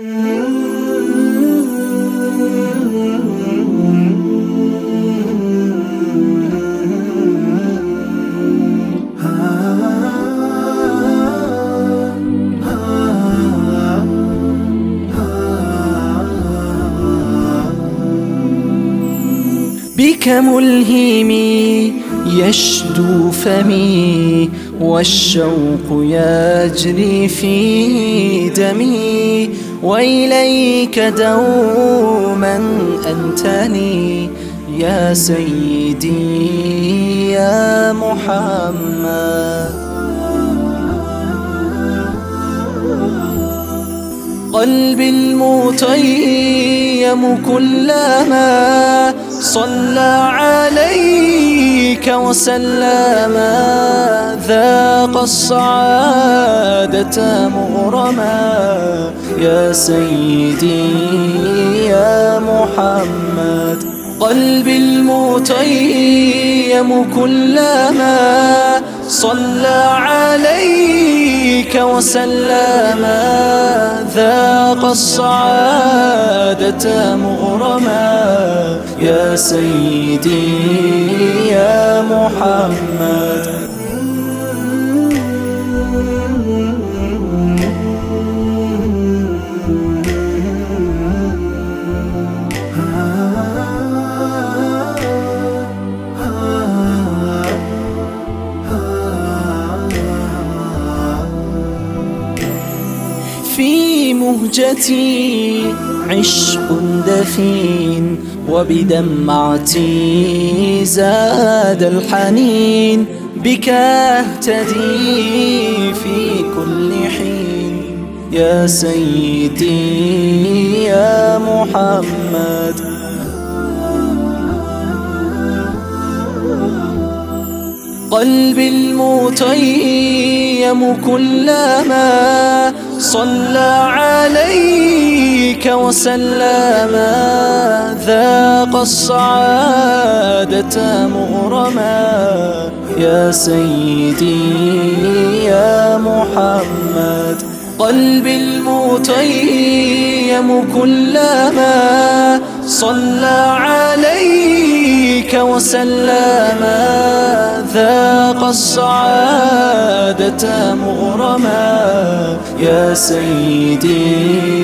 Mm-hmm. بك ملهمي يشدو فمي والشوق يجري في دمي وإليك دوما أنتني يا سيدي يا محمد. قلبي المتيم كلما صلى عليك وسلم. ذاق السعادة مغرما. يا سيدي يا محمد. قلبي المتيم كلما صلى عليك وسلم. ذاق السعادة مغرما. يا سيدي يا محمد. مهجتي عشق دفين وبدمعتي. زاد الحنين بك اهتدي في كل حين. يا سيدي يا محمد. قلبي المتيم كلما صلى عليك وسلم. ذاق السعادة مغرما. يا سيدي يا محمد قلبي المتيم كلما صلى عليك وسلم. ذاق السعادة مغرما يا سيدي.